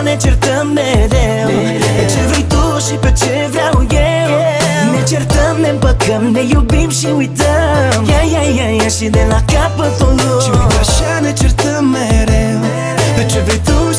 asta ne certăm mereu Pe ce vrei tu și pe ce vreau eu. Ne certăm, ne împăcăm, ne iubim și uităm. Ia, ia, ia, ia și de la capătul lui Și uite așa ne certăm mereu. Pe ce vrei tu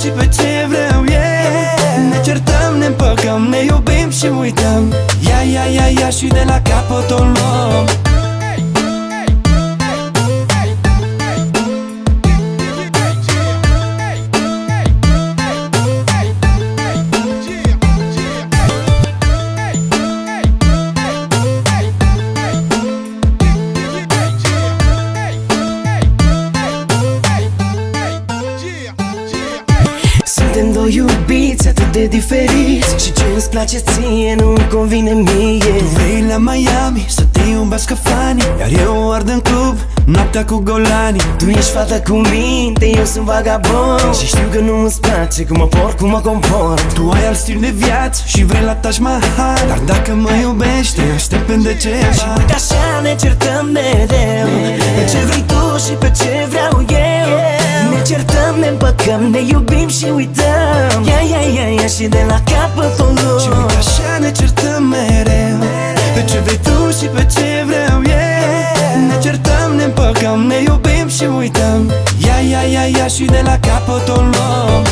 iubiți atât de diferiți. Și ce îți place ție nu-mi convine mie. Tu vrei la Miami să te iubească fanii Iar eu ard în club noaptea cu golanii. Tu ești fata cu minte, eu sunt vagabond. Și știu că nu îți place cum mă port, cum mă comport. Tu ai alt stil de viață și vrei la Taj Mahal. Dar dacă mă iubești, te aștept pe de ceva Uite așa ne certăm mereu Pe ce vrei tu și pe ce vreau eu. Ne certăm, ne împăcăm, ne iubim și uităm. Ia, ia, ia, ia și de la capătul Și lui uite așa ne certăm mereu. Pe ce vrei tu și pe ce vreau eu. Ne certăm, ne împăcăm, ne iubim și uităm. Ia, ia, ia, ia și de la capătul luăm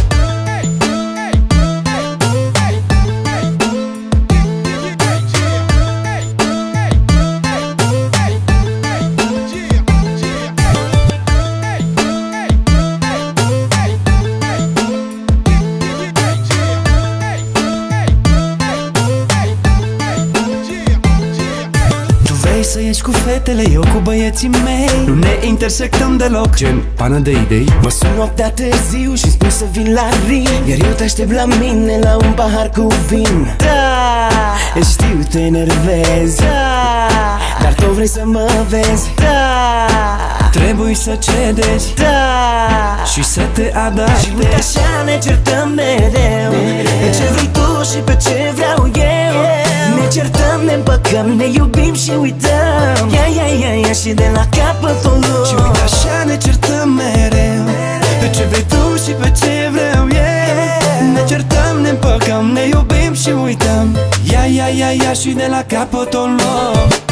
vrei să ieși cu fetele, eu cu băieții mei. Nu ne intersectăm deloc. Gen pană de idei. Mă sun noaptea târziu și spui să vin la ring Iar eu te aștept la mine la un pahar cu vin. Da, știu te enervezi. Da, dar tu vrei să mă vezi. Da, Trebuie să cedezi da! Și să te Și uite adaptezi așa ne certăm mereu. Pe ce vrei tu și pe ce vreau eu Ne certăm, ne împăcăm, ne iubim și uităm. Ia, ia, ia, ia și de la capătul Și lui uite așa ne certăm mereu. Pe ce vrei tu și pe ce vreau eu? Ne certăm, ne împăcăm, ne iubim și uităm. Ia, ia, ia, ia și de la capătul luăm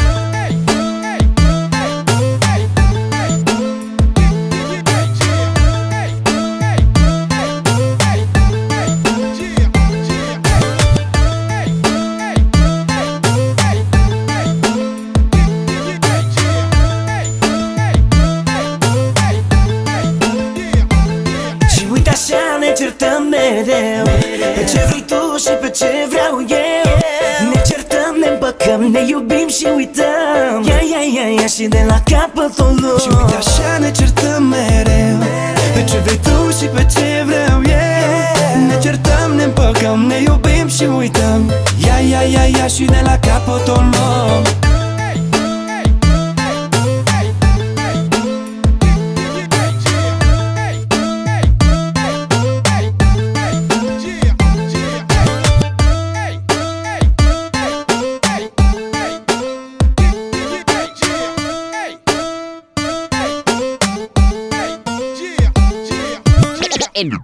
certăm mereu Pe ce vrei tu și pe ce vreau eu. Ne certăm, ne împăcăm, ne iubim și uităm. Ia, ia, ia, ia și de la capătul lui Și uite așa ne certăm mereu. Pe ce vrei tu și pe ce vreau eu. Ne certăm, ne împăcăm, ne iubim și uităm. Ia, ia, ia, ia și de la capătul luăm End.